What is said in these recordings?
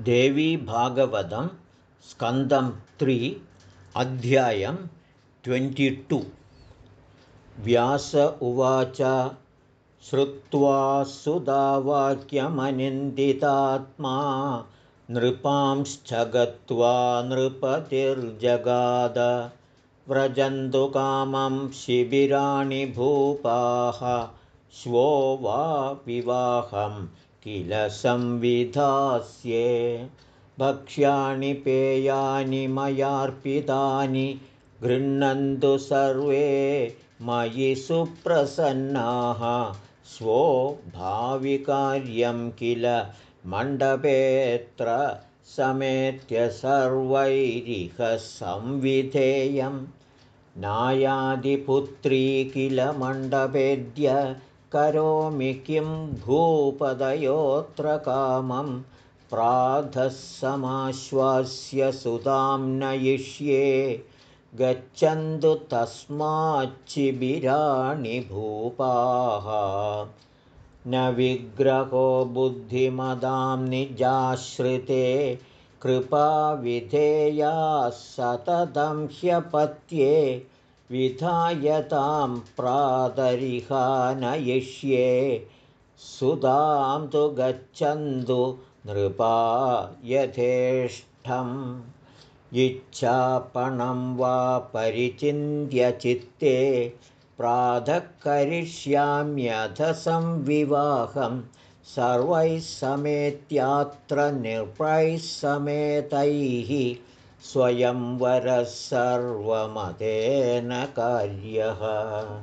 देवीभागवतं स्कन्दं त्रि अध्यायं ट्वेण्टिटु। व्यास उवाच श्रुत्वा सुधावाक्यमनिन्दितात्मा नृपांश्च गत्वा नृपतिर्जगाद। व्रजन्तु कामं शिबिराणि भूपाः श्वो वा विवाहम् किल संविधास्ये? भक्ष्याणि पेयानि मयार्पितानि गृह्णन्तु सर्वे मयि सुप्रसन्नाः। स्वो भाविकार्यं किल मण्डपेऽत्र समेत्य सर्वैरिह संविधेयं? नायादिपुत्री किल मण्डपेद्य करोमि किं भूपदयोऽत्र कामं प्राधः समाश्वास्य सुतां नयिष्ये। गच्छन्तु तस्माच्चिबिराणि भूपाः। न विग्रहो बुद्धिमदां निजाश्रिते। कृपाविधेया सततं ह्यपत्ये विधायतां प्रातरिहा नयिष्ये सुधां तु गच्छन्तु नृपा यथेष्टम् इच्छापणं वा परिचिन्त्यचित्ते प्रातः करिष्याम्यथ संविवाहं सर्वैः समेत्यात्र नृपैः समेतैः स्वयंवरः सर्वमतेन कार्यः।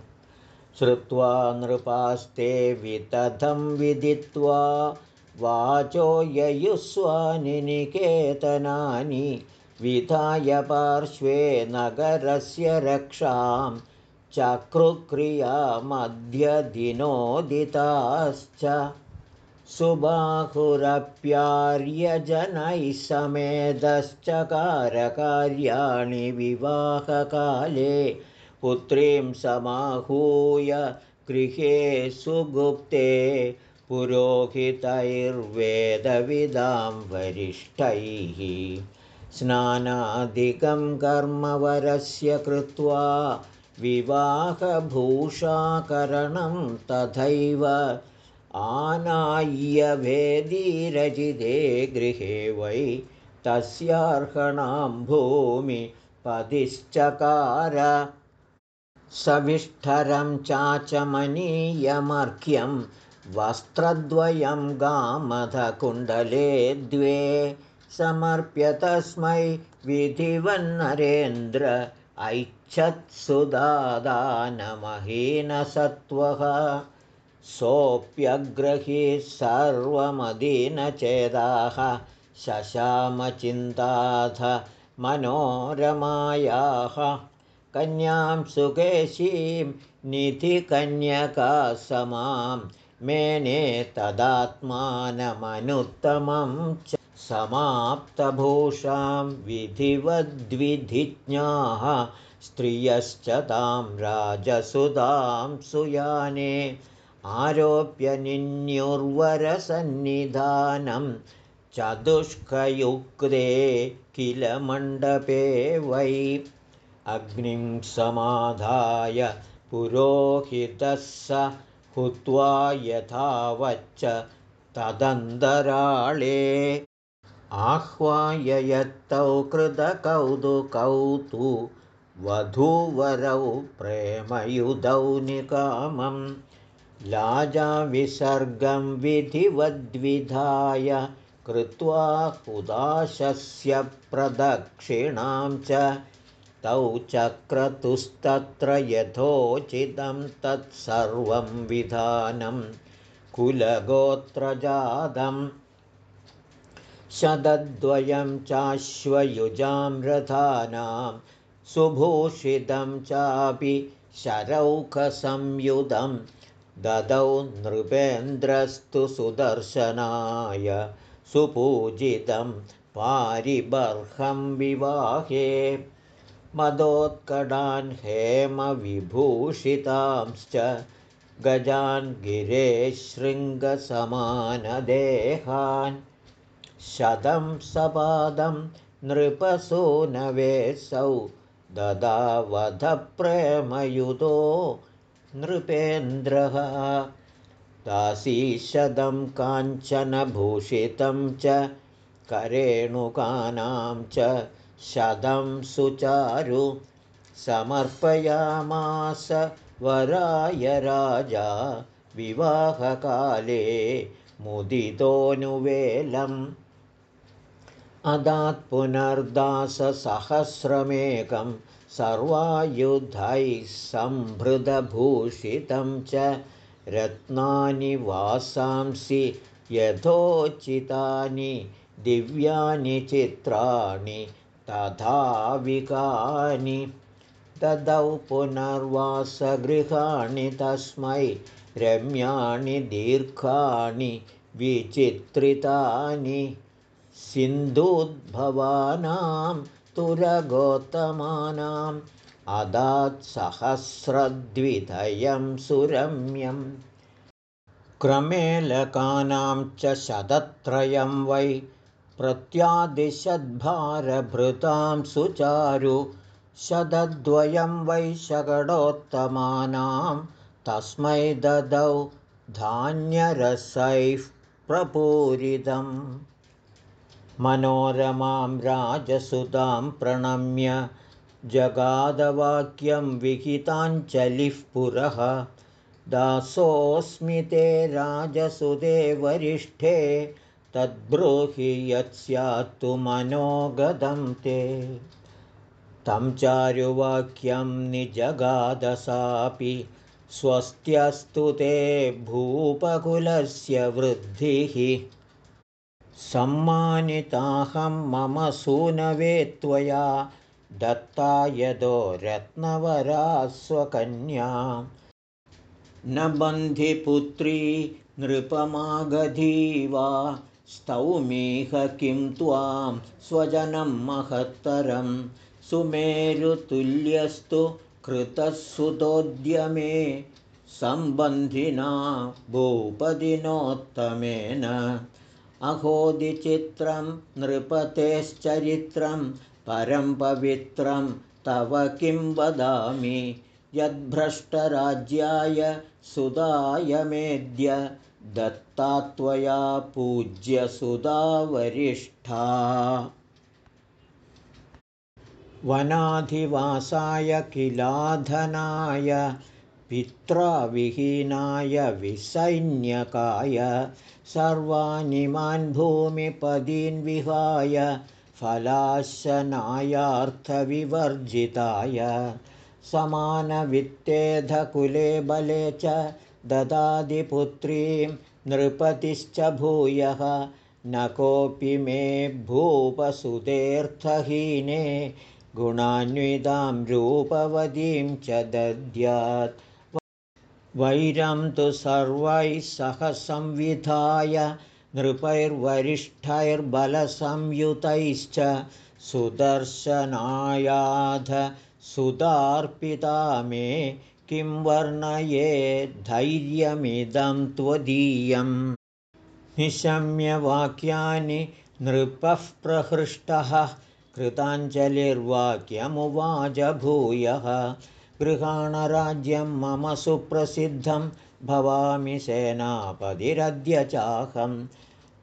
श्रुत्वा नृपास्ते वितथं विदित्वा वाचो ययुस्वानि निकेतनानि विधाय पार्श्वे नगरस्य रक्षां चक्रुक्रियामध्यदिनोदिताश्च सुबाहुरप्यार्यजनैः समेतश्चकारकार्याणि विवाहकाले पुत्रीं समाहूय गृहे सुगुप्ते पुरोहितैर्वेदविदां वरिष्ठैः स्नानादिकं कर्मवरस्य कृत्वा विवाहभूषाकरणं तथैव आनाय्यभेदीरजिते गृहे वै तस्यार्हणां भूमिपदिश्चकार सविष्ठरं चाचमनीयमर्घ्यं वस्त्रद्वयं गामधकुण्डले द्वे समर्प्य तस्मै विधिवन्नरेन्द्र ऐच्छत्सुदानमहीनसत्त्वः सोऽप्यग्रही सर्वमदीनचेदाः शशामचिन्ताथ मनोरमायाः कन्यां सुकेशीं निधिकन्यकासमां मेने तदात्मानमनुत्तमं च समाप्तभूषां विधिवद्विधिज्ञाः स्त्रियश्च तां राजसुधां सुयाने आरोप्य निन्युर्वरसन्निधानं चतुष्कयुक्ते किल मण्डपे वै अग्निं समाधाय पुरोहितः स हुत्वा यथावच्च तदन्तराळे आह्वाय यत्तौ कृतकौतुकौ तु वधूवरौ प्रेमयुधौ निकामम् लाजाविसर्गं विधिवद्विधाय कृत्वा उदाशस्य प्रदक्षिणां च तौ चक्रतुस्तत्र यथोचितं तत्सर्वं विधानं कुलगोत्रजातं शतद्वयं चाश्वयुजां रथानां सुभूषितं चापि शरौखसंयुधम् ददौ नृपेन्द्रस्तु सुदर्शनाय सुपूजितं पारिबर्हं विवाहे। मदोत्कडान् हेमविभूषितांश्च गजान् गिरेशृङ्गसमानदेहान् शतं सपादं नृपसूनवेसौ ददावधप्रेमयुतो नृपेन्द्रः दासीशतं काञ्चनभूषितं च करेणुकानां च शतं सुचारु समर्पयामास वराय राजा विवाहकाले मुदितोऽनुवेलम्। अदात् पुनर्दाससहस्रमेकं सर्वायुधैः सम्भृतभूषितं च रत्नानि वासांसि यथोचितानि दिव्यानि चित्राणि तथाविकानि। ददौ पुनर्वासगृहाणि तस्मै रम्याणि दीर्घाणि विचित्रितानि। सिन्धुद्भवानां तुरगोत्तमानाम् अदात्सहस्रद्विधयं सुरम्यं क्रमेलकानां च शतत्रयं वै प्रत्यादिशद्भारभृतां सुचारु शतद्वयं वै शकटोत्तमानां तस्मै ददौ धान्यरसैः प्रपूरितम् मनोरमां राजसुतां प्रणम्य जगादवाक्यं विहिताञ्जलिः पुरः। दासोऽस्मि ते राजसुते वरिष्ठे तद्ब्रूहि यत्स्यात्तु मनोगतं ते। तं चारुवाक्यं निजगादसापि स्वस्त्यस्तु ते भूपकुलस्य वृद्धिः सम्मानिताहं मम सूनवे त्वया दत्ता यदो रत्नवरा स्वकन्या न बन्धिपुत्री नृपमागधी स्तौमीह किं त्वां स्वजनं महत्तरं। सुमेरुतुल्यस्तु कृतः सुतोद्यमे सम्बन्धिना भूपदिनोत्तमेन अहोदिचित्रं नृपतेश्चरित्रं परं पवित्रं तव किं वदामि? यद्भ्रष्टराज्याय सुदाय मेद्य दत्ता त्वया पूज्यसुधावरिष्ठा वनाधिवासाय किलाधनाय पित्राविहीनाय विसैन्यकाय सर्वानिमान् भूमिपदीन् विहाय फलाशनायार्थविवर्जिताय समानवित्तेधकुले बले च ददादिपुत्रीं नृपतिश्च भूयः न कोऽपि मे भूपसुतेऽर्थहीने गुणान्वितां रूपवतीं च दद्यात् वैरं तु सर्वैः सह संविधाय नृपैर्वरिष्ठैर्बलसंयुतैश्च सुदर्शनायाध सुतार्पिता मे किं वर्णये धैर्यमिदं त्वदीयम् निशम्यवाक्यानि नृपः प्रहृष्टः कृताञ्जलिर्वाक्यमुवाच भूयः गृहाणराज्यं मम सुप्रसिद्धं भवामि सेनापतिरद्य चाहं।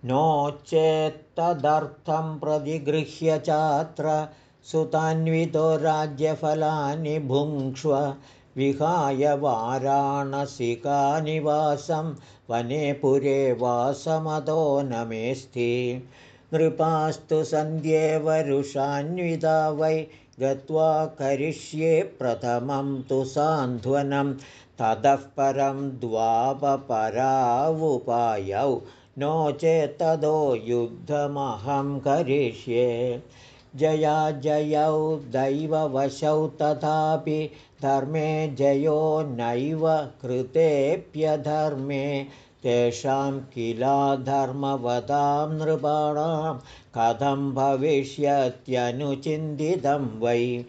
नो चेत्तदर्थं प्रतिगृह्य चात्र सुतान्वितो राज्यफलानि भुङ्क्ष्व। विहाय वाराणसिकानिवासं वने पुरे वासमतो न मेस्थि नृपास्तु सन्ध्येवरुषान्विता वै गत्वा करिष्ये प्रथमं तु सान्त्वनं ततः परं द्वापपरावुपायौ। नो चेत्तदो युद्धमहं करिष्ये। जया जयौ दैववशौ तथापि धर्मे जयो नैव कृतेऽप्यधर्मे तेषां किलाधर्मवदां नृपाणां कथं भविष्यत्यनुचिन्तितं वै।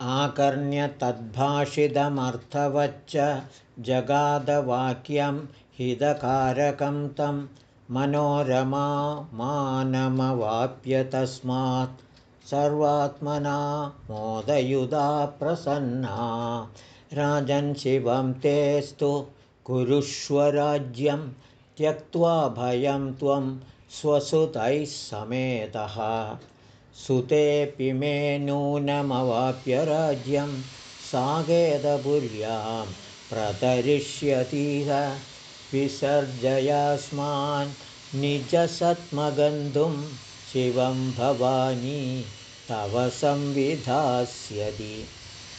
आकर्ण्य तद्भाषितमर्थवच्च जगादवाक्यं हितकारकं तं मनोरमा मानमवाप्य तस्मात् सर्वात्मना मोदयुधा प्रसन्ना। राजन् शिवं तेस्तु कुरुष्वराज्यं त्यक्त्वा भयं त्वं स्वसुतैः समेतः। सुतेऽपि मे नूनमवाप्य राज्यं सागेदपुर्यां प्रतरिष्यतीह विसर्जयास्मान् निजसत्मगन्तुं शिवं भवानी तव संविधास्यति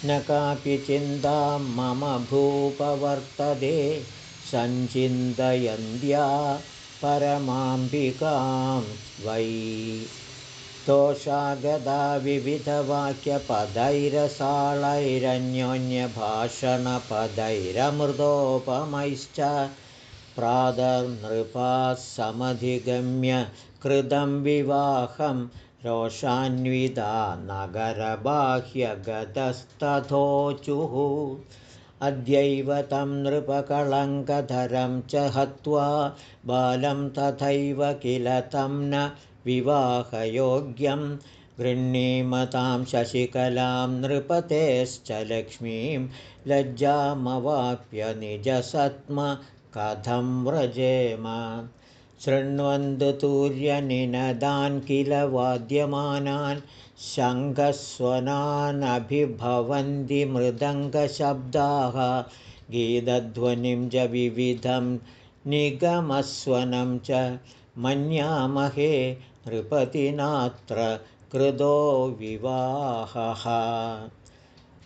न कापि चिन्ता मम भूपवर्तते सञ्चिन्तयन्त्या परमाम्बिकां वै। तोषागदा विविधवाक्यपदैरसालैरन्योन्यभाषणपदैरमृतोपमैश्च प्रादर्नृपाः समधिगम्य कृतं विवाहं रोषान्विता नगरबाह्यगतस्तथोचुः। अद्यैव तं नृपकळङ्कधरं च हत्वा बालं तथैव किल तं न विवाहयोग्यं। गृह्णीमतां शशिकलां नृपतेश्च लक्ष्मीं लज्जामवाप्य निजसत्म कथं व्रजेम शृण्वन्तु तूर्यनिनदान् किल वाद्यमानान् शङ्खस्वनानभिभवन्ति मृदङ्गशब्दाः। गीतध्वनिं च विविधं निगमस्वनं च मन्यामहे नृपतिनात्र कृतो विवाहः।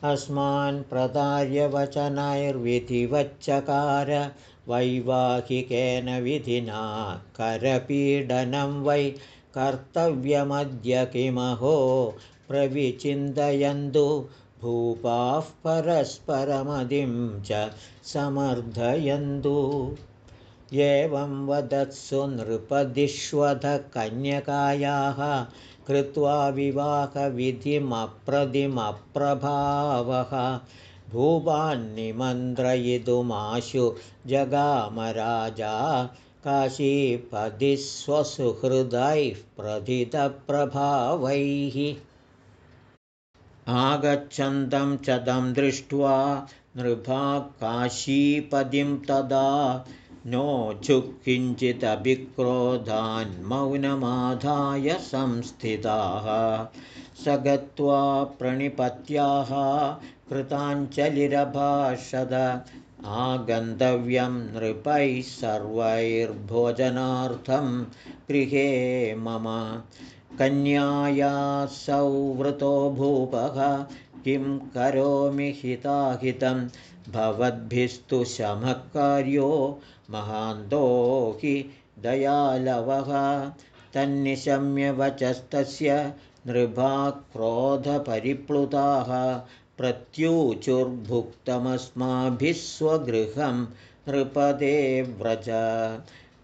अस्मान् प्रदार्यवचनैर्विधिवच्चकार वैवाहिकेन विधिना करपीडनं वै कर्तव्यमद्य किमहो? प्रविचिन्तयन्तु भूपाः परस्परमदिं च समर्थयन्तु। एवं वदत्सु नृपदिष्वधकन्यकायाः कृत्वा विवाहविधिमप्रदिमप्रभावः भूपान्निमन्त्रयितुमाशु जगामराजा काशीपदि स्वसुहृदैः प्रथितप्रभावैः। आगच्छन्तं च तं दृष्ट्वा नृभा काशीपदिं तदा नोच्छुकिञ्चिदभिक्रोधान्मौनमाधाय संस्थिताः। स गत्वा प्रणिपत्याः कृताञ्जलिरभाषद आगन्तव्यं नृपैः सर्वैर्भोजनार्थं गृहे मम कन्याया सौवृतो भूपः किं करोमि हिताहितं? भवद्भिस्तु शमकार्यो महान्तो हि दयालवः। तन्निशम्यवचस्तस्य नृभाक्रोधपरिप्लुताः प्रत्यूचुर्भुक्तमस्माभिः स्वगृहं नृपदे व्रज।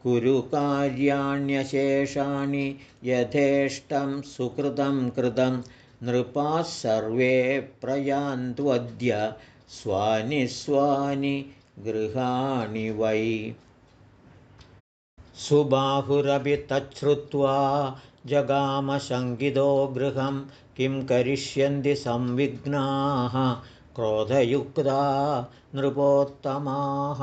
कुरुकार्याण्यशेषाणि यथेष्टं सुकृतं कृतं नृपाः सर्वे प्रयान्त्वद्य स्वानि स्वानि गृहाणि वै। सुबाहुरपि तच्छ्रुत्वा जगामशङ्कितो गृहं किं करिष्यन्ति संविघ्नाः? क्रोधयुक्ता नृपोत्तमाः।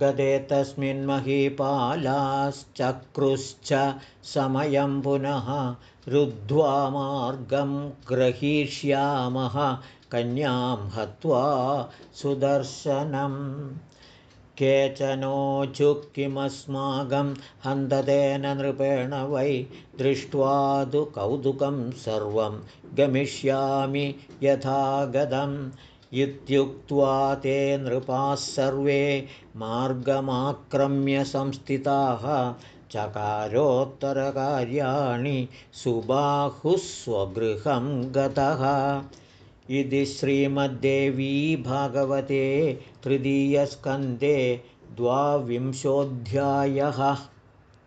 गते तस्मिन्महीपालाश्चक्रुश्च समयं पुनः रुद्ध्वा मार्गं ग्रहीष्यामः। कन्यां हत्वा सुदर्शनम् केचनोचुः किमस्माकं हन्ततेन नृपेण वै दृष्ट्वा तु कौतुकं सर्वं गमिष्यामि यथा गतम् इत्युक्त्वा ते नृपाः सर्वे मार्गमाक्रम्य संस्थिताः चकारोत्तरकार्याणि सुबाहुः स्वगृहं गतः इति श्रीमद्देवी भागवते तृतीयस्कन्धे द्वाविंशोऽध्यायः